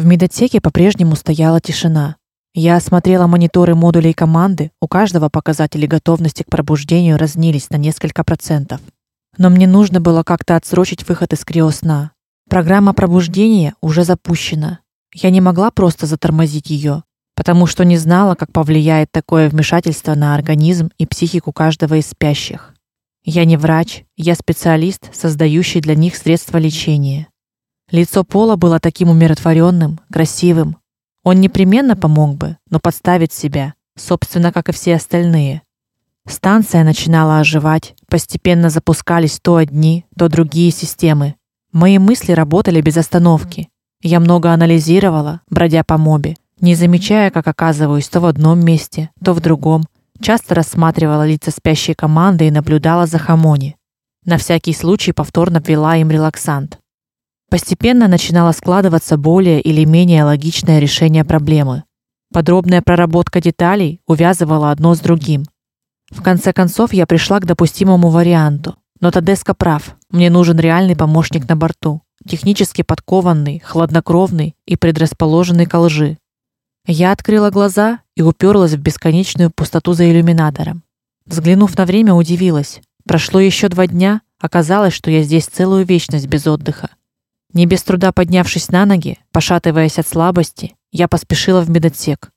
В медотеке по-прежнему стояла тишина. Я осмотрела мониторы модулей команды, у каждого показатели готовности к пробуждению разнились на несколько процентов. Но мне нужно было как-то отсрочить выход из криосна. Программа пробуждения уже запущена. Я не могла просто затормозить ее, потому что не знала, как повлияет такое вмешательство на организм и психику каждого из спящих. Я не врач, я специалист, создающий для них средства лечения. Лицо Пола было таким умиротворенным, красивым, он непременно помог бы, но подставит себя, собственно, как и все остальные. Станция начинала оживать, постепенно запускались то одни, то другие системы. Мои мысли работали без остановки. Я много анализировала, бродя по мобе, не замечая, как оказываюсь то в одном месте, то в другом. Часто рассматривала лица спящей команды и наблюдала за Хамони. На всякий случай повторно ввела им релаксант. Постепенно начинало складываться более или менее логичное решение проблемы. Подробная проработка деталей увязывала одно с другим. В конце концов я пришла к допустимому варианту. Но Тадеско прав. Мне нужен реальный помощник на борту, технически подкованный, хладнокровный и предрасположенный к лжи. Я открыла глаза и уперлась в бесконечную пустоту за иллюминатором. Взглянув на время, удивилась. Прошло еще два дня, оказалось, что я здесь целую вечность без отдыха. Не без труда поднявшись на ноги, пошатываясь от слабости, я поспешила в медотсек.